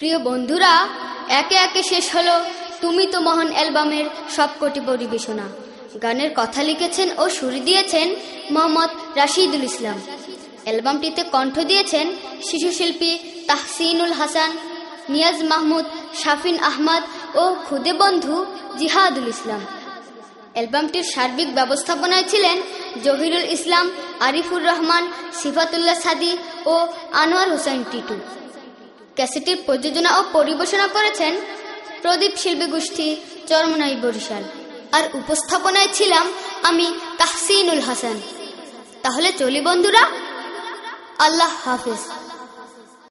প্রিয় বন্ধুরা, একে একে শেষ হলো তুমি তো মহান অ্যালবামের সবকটি পরিবেশনা। গানের কথা লিখেছেন ও সুর দিয়েছেন মোহাম্মদ রাশিদুল ইসলাম। অ্যালবামটিতে কণ্ঠ দিয়েছেন শিশুশিল্পী তাহসিনুল হাসান, নিয়াজ মাহমুদ, শাফিন আহমদ ও খুদে বন্ধু জিহাদুল ইসলাম। অ্যালবামটির সার্বিক ব্যবস্থাপনায় ছিলেন জহিরুল ইসলাম, আরিফুর রহমান, সিফাতুল্লাহ সাদি ও আনোয়ার হোসেন টিটু। ক্যাসেটির প্রযোজনা ও পরিবেশনা করেছেন প্রদীপ শিল্পী গোষ্ঠী চরমনাই বরিশাল। আর উপস্থাপনায় ছিলাম আমি তাহসিনুল হাসান। তাহলে চলি বন্ধুরা, আল্লাহ হাফিজ।